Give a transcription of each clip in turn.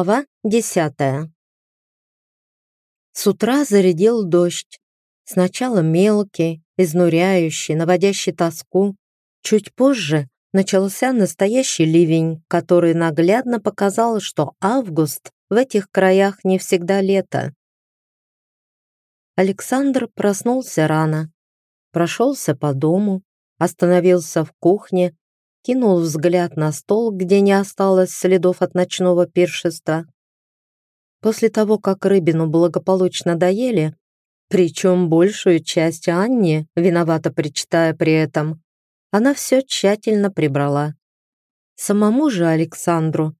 Глава десятая. С утра зарядил дождь. Сначала мелкий, изнуряющий, наводящий тоску. Чуть позже начался настоящий ливень, который наглядно показал, что август в этих краях не всегда лето. Александр проснулся рано, прошелся по дому, остановился в кухне, кинул взгляд на стол, где не осталось следов от ночного пиршества. После того, как рыбину благополучно доели, причем большую часть Анне, виновато причитая при этом, она все тщательно прибрала. Самому же Александру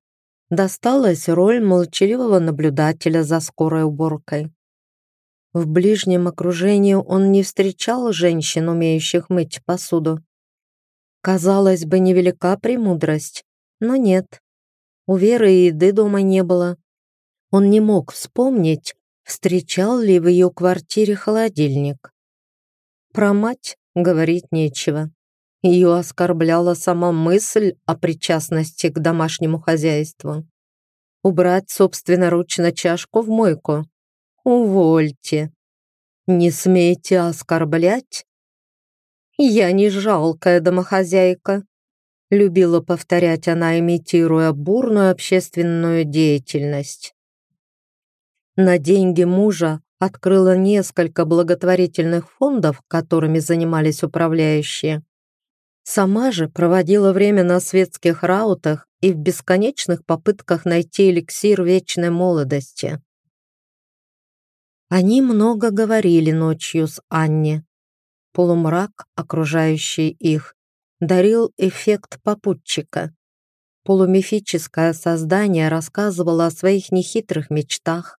досталась роль молчаливого наблюдателя за скорой уборкой. В ближнем окружении он не встречал женщин, умеющих мыть посуду. Казалось бы, невелика премудрость, но нет. У Веры еды дома не было. Он не мог вспомнить, встречал ли в ее квартире холодильник. Про мать говорить нечего. Ее оскорбляла сама мысль о причастности к домашнему хозяйству. Убрать собственноручно чашку в мойку. Увольте. Не смейте оскорблять «Я не жалкая домохозяйка», — любила повторять она, имитируя бурную общественную деятельность. На деньги мужа открыла несколько благотворительных фондов, которыми занимались управляющие. Сама же проводила время на светских раутах и в бесконечных попытках найти эликсир вечной молодости. Они много говорили ночью с Анне, Полумрак, окружающий их, дарил эффект попутчика. Полумифическое создание рассказывало о своих нехитрых мечтах,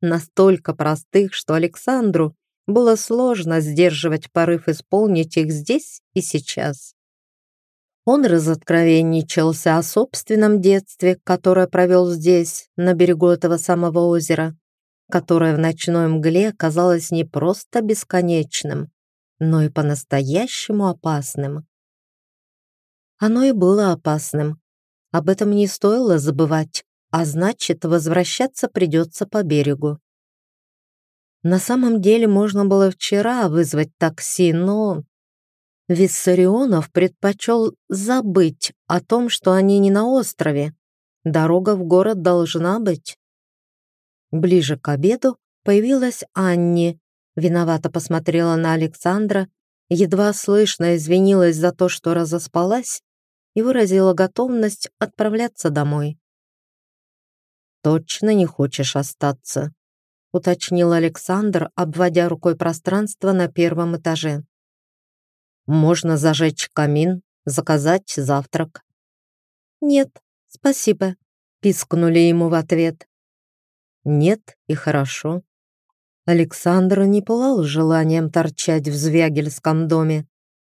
настолько простых, что Александру было сложно сдерживать порыв исполнить их здесь и сейчас. Он разоткровенничался о собственном детстве, которое провел здесь, на берегу этого самого озера, которое в ночной мгле казалось не просто бесконечным, но и по-настоящему опасным. Оно и было опасным. Об этом не стоило забывать, а значит, возвращаться придется по берегу. На самом деле можно было вчера вызвать такси, но... Виссарионов предпочел забыть о том, что они не на острове. Дорога в город должна быть. Ближе к обеду появилась Анни Виновато посмотрела на Александра, едва слышно извинилась за то, что разоспалась, и выразила готовность отправляться домой. «Точно не хочешь остаться?» — уточнил Александр, обводя рукой пространство на первом этаже. «Можно зажечь камин, заказать завтрак». «Нет, спасибо», — пискнули ему в ответ. «Нет, и хорошо. Александр не пылал желанием торчать в Звягельском доме.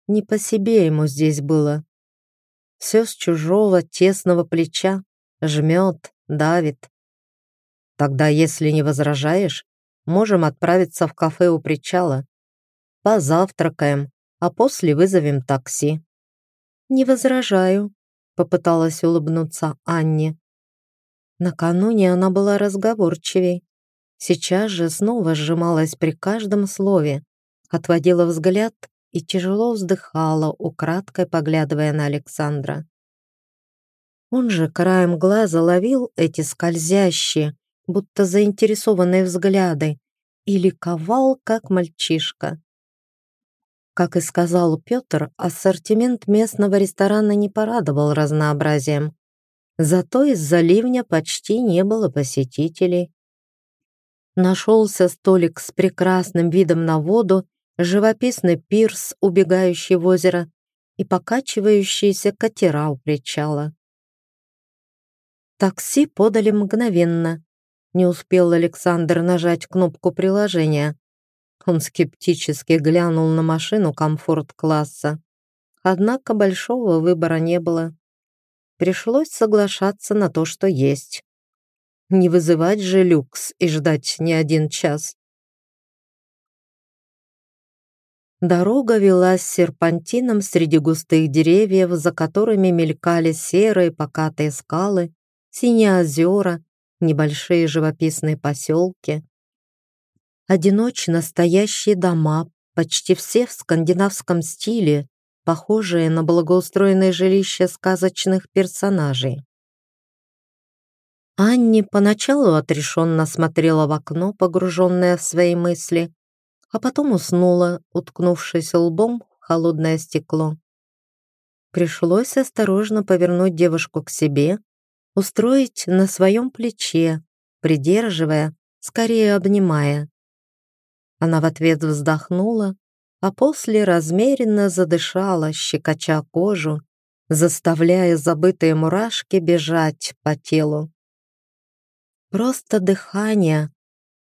Не по себе ему здесь было. Все с чужого тесного плеча, жмет, давит. Тогда, если не возражаешь, можем отправиться в кафе у причала. Позавтракаем, а после вызовем такси. Не возражаю, попыталась улыбнуться Анне. Накануне она была разговорчивей, Сейчас же снова сжималась при каждом слове, отводила взгляд и тяжело вздыхала, украдкой поглядывая на Александра. Он же краем глаза ловил эти скользящие, будто заинтересованные взгляды, и ликовал, как мальчишка. Как и сказал Петр, ассортимент местного ресторана не порадовал разнообразием. Зато из-за ливня почти не было посетителей нашелся столик с прекрасным видом на воду, живописный пирс, убегающий в озеро, и покачивающиеся катера у причала. Такси подали мгновенно. Не успел Александр нажать кнопку приложения. Он скептически глянул на машину комфорт-класса. Однако большого выбора не было. Пришлось соглашаться на то, что есть. Не вызывать же люкс и ждать не один час. Дорога велась серпантином среди густых деревьев, за которыми мелькали серые покатые скалы, синие озера, небольшие живописные поселки. Одиночно стоящие дома, почти все в скандинавском стиле, похожие на благоустроенные жилища сказочных персонажей. Анни поначалу отрешенно смотрела в окно, погруженная в свои мысли, а потом уснула, уткнувшись лбом в холодное стекло. Пришлось осторожно повернуть девушку к себе, устроить на своем плече, придерживая, скорее обнимая. Она в ответ вздохнула, а после размеренно задышала, щекоча кожу, заставляя забытые мурашки бежать по телу. Просто дыхание,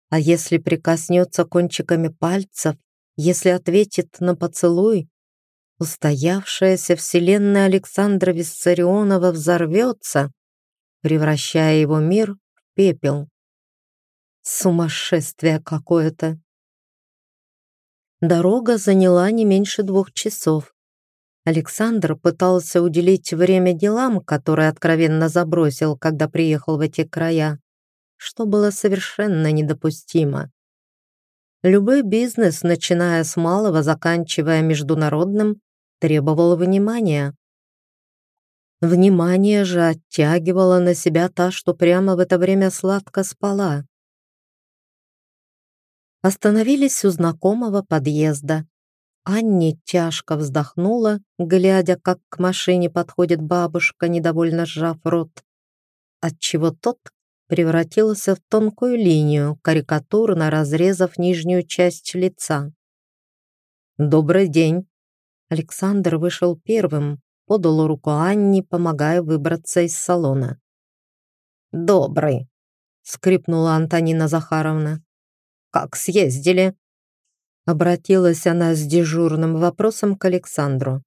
а если прикоснется кончиками пальцев, если ответит на поцелуй, устоявшаяся вселенная Александра Виссарионова взорвется, превращая его мир в пепел. Сумасшествие какое-то. Дорога заняла не меньше двух часов. Александр пытался уделить время делам, которые откровенно забросил, когда приехал в эти края, что было совершенно недопустимо. Любой бизнес, начиная с малого, заканчивая международным, требовал внимания. Внимание же оттягивала на себя та, что прямо в это время сладко спала. Остановились у знакомого подъезда. Анни тяжко вздохнула, глядя, как к машине подходит бабушка, недовольно сжав рот, отчего тот превратился в тонкую линию, карикатурно разрезав нижнюю часть лица. «Добрый день!» Александр вышел первым, подал руку Анне, помогая выбраться из салона. «Добрый!» — скрипнула Антонина Захаровна. «Как съездили?» Обратилась она с дежурным вопросом к Александру.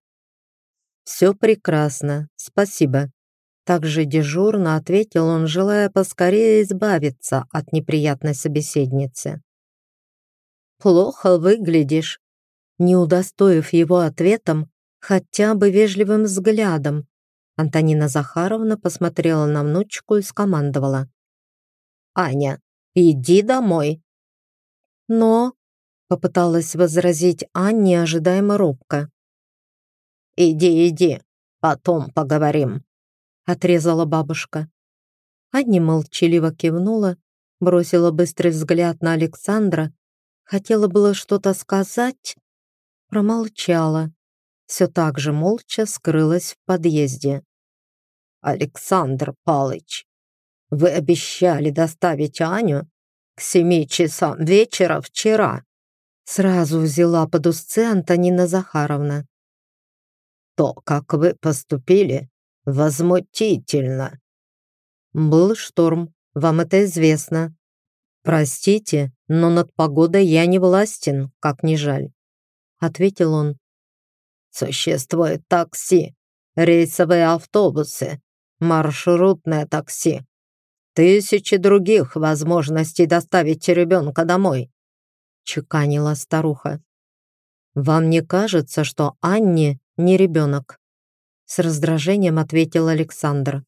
«Все прекрасно, спасибо». Также дежурно ответил он, желая поскорее избавиться от неприятной собеседницы. «Плохо выглядишь», не удостоив его ответом хотя бы вежливым взглядом. Антонина Захаровна посмотрела на внучку и скомандовала. «Аня, иди домой!» «Но...» — попыталась возразить Анне ожидаемо робко. «Иди, иди, потом поговорим», — отрезала бабушка. Анне молчаливо кивнула, бросила быстрый взгляд на Александра, хотела было что-то сказать, промолчала. Все так же молча скрылась в подъезде. «Александр Палыч, вы обещали доставить Аню к семи часам вечера вчера», сразу взяла под узцы Антонина Захаровна. «То, как вы поступили, возмутительно». «Был шторм, вам это известно. Простите, но над погодой я не властен, как ни жаль ответил он. Существует такси, рейсовые автобусы, маршрутное такси. Тысячи других возможностей доставить ребенка домой, чеканила старуха. «Вам не кажется, что Анне не ребенок?» С раздражением ответил Александр.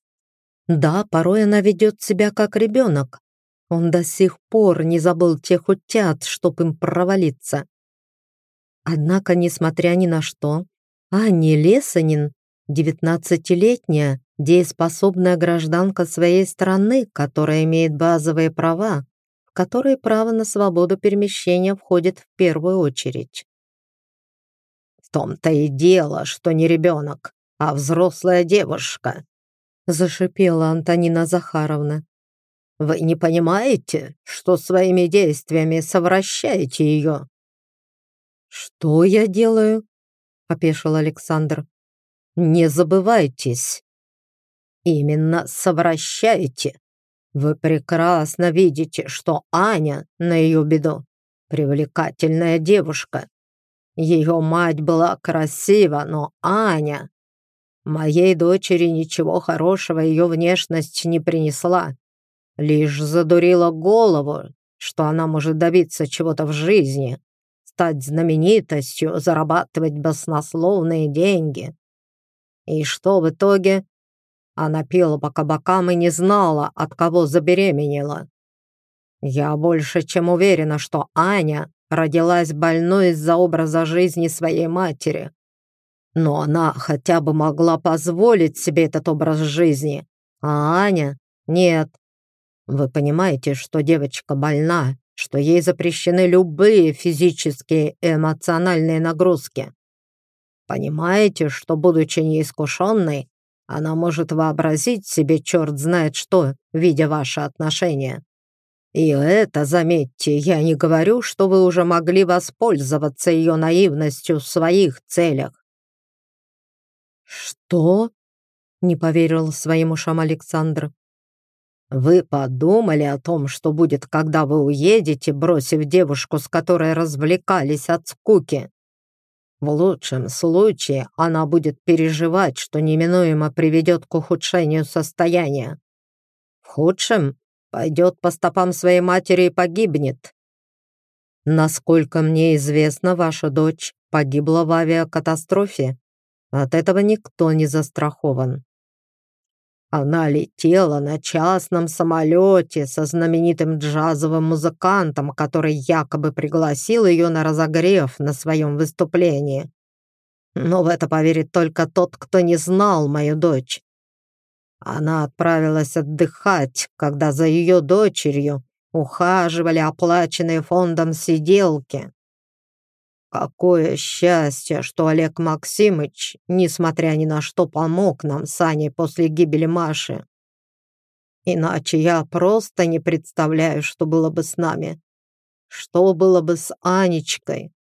«Да, порой она ведет себя как ребенок. Он до сих пор не забыл тех утят, чтоб им провалиться. Однако, несмотря ни на что, Анни Лесанин, девятнадцатилетняя, дееспособная гражданка своей страны, которая имеет базовые права, в которые право на свободу перемещения входит в первую очередь. «В том-то и дело, что не ребенок, а взрослая девушка», зашипела Антонина Захаровна. «Вы не понимаете, что своими действиями совращаете ее?» «Что я делаю?» — опешил Александр. «Не забывайтесь». «Именно совращайте. Вы прекрасно видите, что Аня, на ее беду, привлекательная девушка. Ее мать была красива, но Аня... Моей дочери ничего хорошего ее внешность не принесла. Лишь задурила голову, что она может добиться чего-то в жизни, стать знаменитостью, зарабатывать баснословные деньги. И что в итоге? Она пила по кабакам и не знала, от кого забеременела. Я больше чем уверена, что Аня родилась больной из-за образа жизни своей матери. Но она хотя бы могла позволить себе этот образ жизни, а Аня — нет. Вы понимаете, что девочка больна, что ей запрещены любые физические и эмоциональные нагрузки. Понимаете, что, будучи неискушенной, она может вообразить себе черт знает что, видя ваши отношения. И это, заметьте, я не говорю, что вы уже могли воспользоваться ее наивностью в своих целях. «Что?» — не поверил своим ушам Александр. «Вы подумали о том, что будет, когда вы уедете, бросив девушку, с которой развлекались от скуки? В лучшем случае она будет переживать, что неминуемо приведет к ухудшению состояния. В худшем пойдет по стопам своей матери и погибнет. Насколько мне известно, ваша дочь погибла в авиакатастрофе. От этого никто не застрахован. Она летела на частном самолете со знаменитым джазовым музыкантом, который якобы пригласил ее на разогрев на своем выступлении. Но в это поверит только тот, кто не знал мою дочь. Она отправилась отдыхать, когда за ее дочерью ухаживали оплаченные фондом сиделки. Какое счастье, что Олег Максимыч, несмотря ни на что, помог нам с Аней после гибели Маши. Иначе я просто не представляю, что было бы с нами. Что было бы с Анечкой?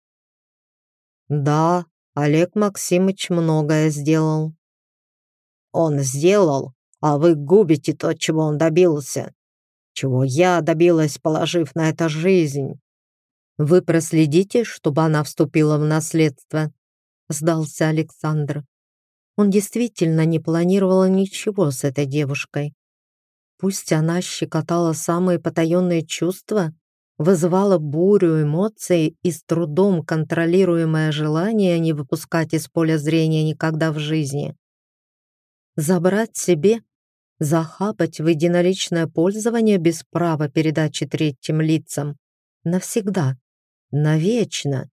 Да, Олег Максимыч многое сделал. Он сделал, а вы губите то, чего он добился. Чего я добилась, положив на это жизнь. «Вы проследите, чтобы она вступила в наследство», — сдался Александр. Он действительно не планировал ничего с этой девушкой. Пусть она щекотала самые потаенные чувства, вызывала бурю эмоций и с трудом контролируемое желание не выпускать из поля зрения никогда в жизни. Забрать себе, захапать в единоличное пользование без права передачи третьим лицам навсегда навечно.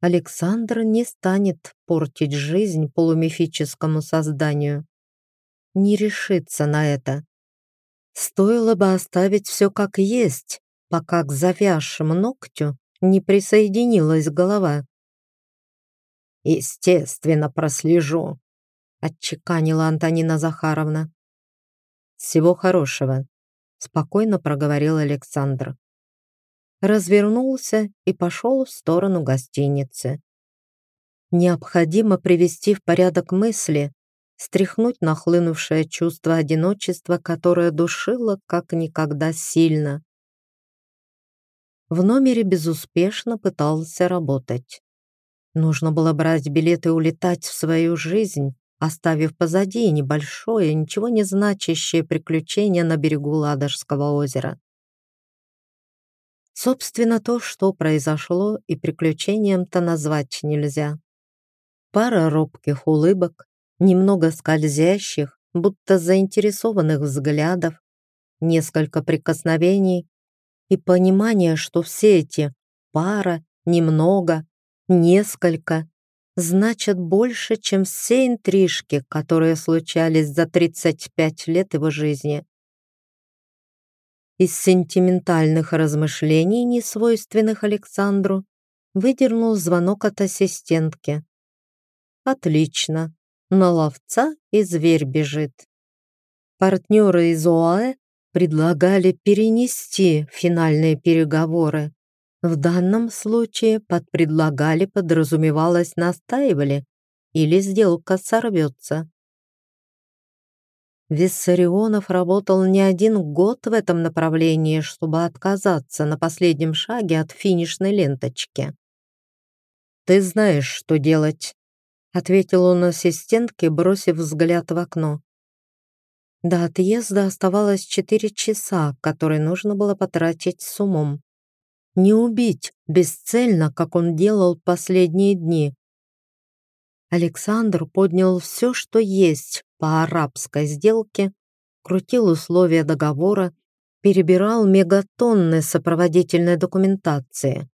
Александр не станет портить жизнь полумифическому созданию. Не решится на это. Стоило бы оставить все как есть, пока к завязшему ногтю не присоединилась голова. «Естественно, прослежу», — отчеканила Антонина Захаровна. «Всего хорошего», — спокойно проговорил Александр развернулся и пошел в сторону гостиницы. Необходимо привести в порядок мысли, стряхнуть нахлынувшее чувство одиночества, которое душило как никогда сильно. В номере безуспешно пытался работать. Нужно было брать билеты и улетать в свою жизнь, оставив позади небольшое, ничего не значащее приключение на берегу Ладожского озера. Собственно, то, что произошло, и приключением-то назвать нельзя. Пара робких улыбок, немного скользящих, будто заинтересованных взглядов, несколько прикосновений и понимание, что все эти пара, немного, несколько значат больше, чем все интрижки, которые случались за 35 лет его жизни. Из сентиментальных размышлений, не свойственных Александру, выдернул звонок от ассистентки. Отлично. На ловца и зверь бежит. Партнеры из ОАЭ предлагали перенести финальные переговоры. В данном случае под «предлагали» подразумевалось «настаивали» или сделка сорвется. Виссарионов работал не один год в этом направлении, чтобы отказаться на последнем шаге от финишной ленточки. «Ты знаешь, что делать», — ответил он ассистентке, бросив взгляд в окно. До отъезда оставалось четыре часа, которые нужно было потратить с умом. Не убить бесцельно, как он делал последние дни. Александр поднял все, что есть, по арабской сделке, крутил условия договора, перебирал мегатонны сопроводительной документации.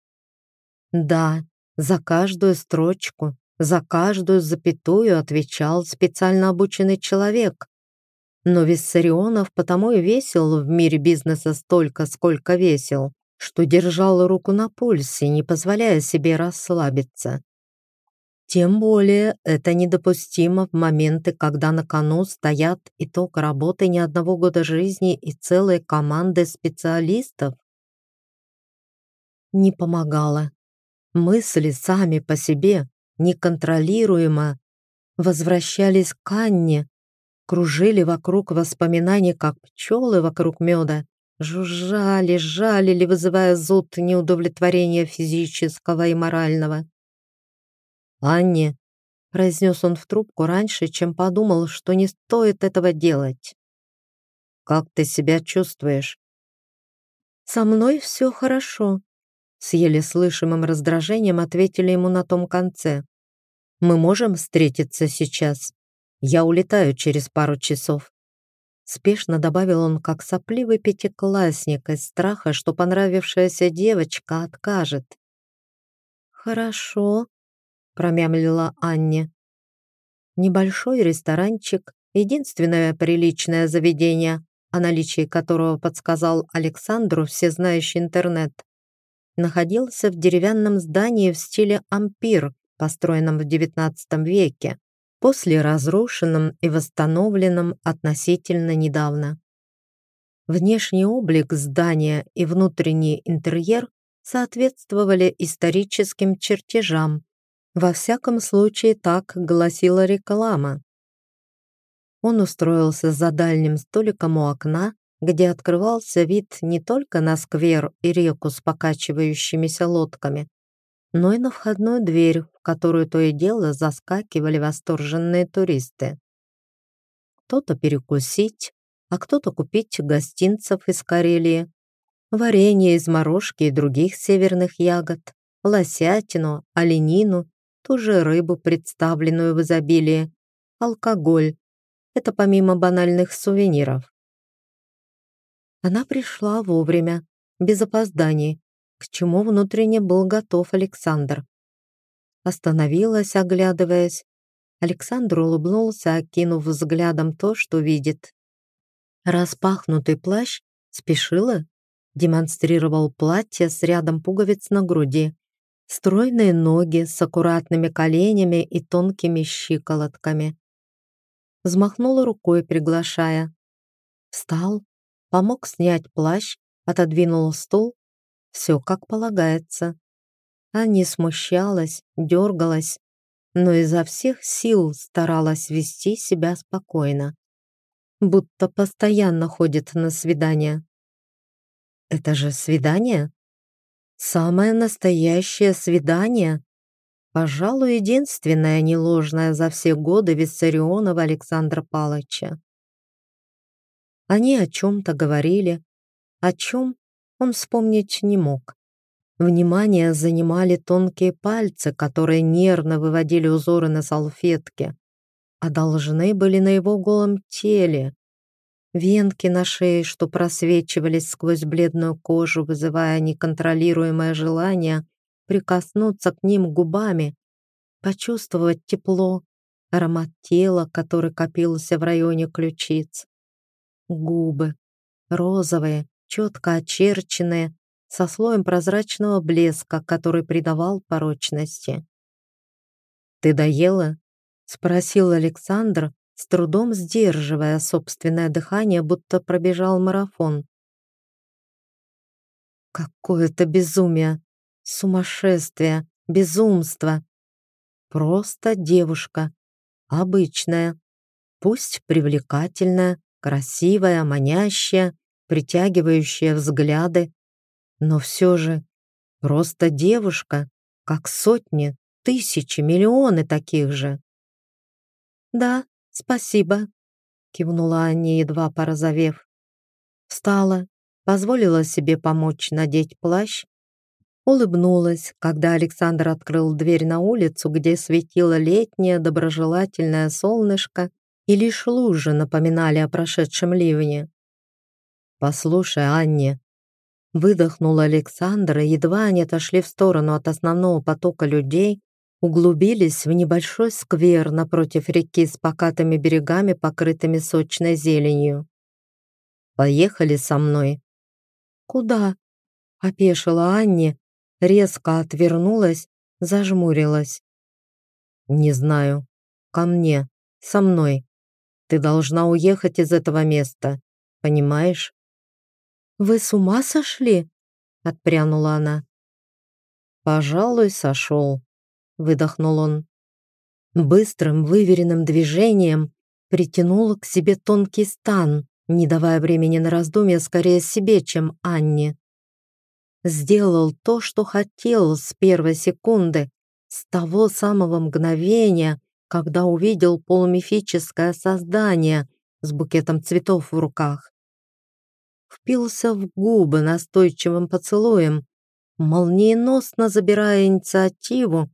Да, за каждую строчку, за каждую запятую отвечал специально обученный человек. Но Виссарионов потому и весил в мире бизнеса столько, сколько весил, что держал руку на пульсе, не позволяя себе расслабиться. Тем более это недопустимо в моменты, когда на кону стоят итог работы не одного года жизни и целой команды специалистов. Не помогало. Мысли сами по себе, неконтролируемо, возвращались к Анне, кружили вокруг воспоминаний, как пчелы вокруг меда, жужжали, жалили, вызывая зуд неудовлетворения физического и морального. «Анне», — произнес он в трубку раньше, чем подумал, что не стоит этого делать. «Как ты себя чувствуешь?» «Со мной все хорошо», — с еле слышимым раздражением ответили ему на том конце. «Мы можем встретиться сейчас? Я улетаю через пару часов». Спешно добавил он, как сопливый пятиклассник из страха, что понравившаяся девочка откажет. «Хорошо», промямлила Анне. Небольшой ресторанчик, единственное приличное заведение, о наличии которого подсказал Александру всезнающий интернет, находился в деревянном здании в стиле ампир, построенном в XIX веке, после разрушенном и восстановленном относительно недавно. Внешний облик здания и внутренний интерьер соответствовали историческим чертежам, во всяком случае, так гласила реклама. Он устроился за дальним столиком у окна, где открывался вид не только на сквер и реку с покачивающимися лодками, но и на входную дверь, в которую то и дело заскакивали восторженные туристы. Кто-то перекусить, а кто-то купить гостинцев из Карелии, варенье из морожки и других северных ягод, лосятину, оленину ту же рыбу, представленную в изобилии, алкоголь. Это помимо банальных сувениров. Она пришла вовремя, без опозданий, к чему внутренне был готов Александр. Остановилась, оглядываясь. Александр улыбнулся, окинув взглядом то, что видит. Распахнутый плащ спешила, демонстрировал платье с рядом пуговиц на груди. Стройные ноги с аккуратными коленями и тонкими щиколотками. Взмахнула рукой, приглашая. Встал, помог снять плащ, отодвинул стул. Все как полагается. А не смущалась, дергалась, но изо всех сил старалась вести себя спокойно. Будто постоянно ходит на свидание. Это же свидание? Самое настоящее свидание. Пожалуй, единственное неложное за все годы Виссарионова Александра Палыча. Они о чем-то говорили, о чем он вспомнить не мог. Внимание занимали тонкие пальцы, которые нервно выводили узоры на салфетке, а должны были на его голом теле, Венки на шее, что просвечивались сквозь бледную кожу, вызывая неконтролируемое желание прикоснуться к ним губами, почувствовать тепло, аромат тела, который копился в районе ключиц. Губы, розовые, четко очерченные, со слоем прозрачного блеска, который придавал порочности. «Ты доела?» — спросил Александр, с трудом сдерживая собственное дыхание, будто пробежал марафон. Какое-то безумие, сумасшествие, безумство. Просто девушка, обычная, пусть привлекательная, красивая, манящая, притягивающая взгляды, но все же просто девушка, как сотни, тысячи, миллионы таких же. Да, «Спасибо», — кивнула Аня, едва порозовев. Встала, позволила себе помочь надеть плащ, улыбнулась, когда Александр открыл дверь на улицу, где светило летнее доброжелательное солнышко, и лишь лужи напоминали о прошедшем ливне. «Послушай, Анне», — выдохнул Александр, и едва они отошли в сторону от основного потока людей, углубились в небольшой сквер напротив реки с покатыми берегами, покрытыми сочной зеленью. «Поехали со мной». «Куда?» — опешила Анне, резко отвернулась, зажмурилась. «Не знаю. Ко мне. Со мной. Ты должна уехать из этого места. Понимаешь?» «Вы с ума сошли?» — отпрянула она. «Пожалуй, сошел», — выдохнул он. Быстрым, выверенным движением притянул к себе тонкий стан, не давая времени на раздумья скорее себе, чем Анне. Сделал то, что хотел с первой секунды, с того самого мгновения, когда увидел полумифическое создание с букетом цветов в руках. Впился в губы настойчивым поцелуем, молниеносно забирая инициативу,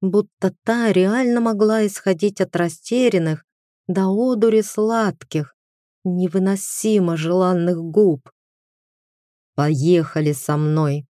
будто та реально могла исходить от растерянных до одури сладких, невыносимо желанных губ. «Поехали со мной!»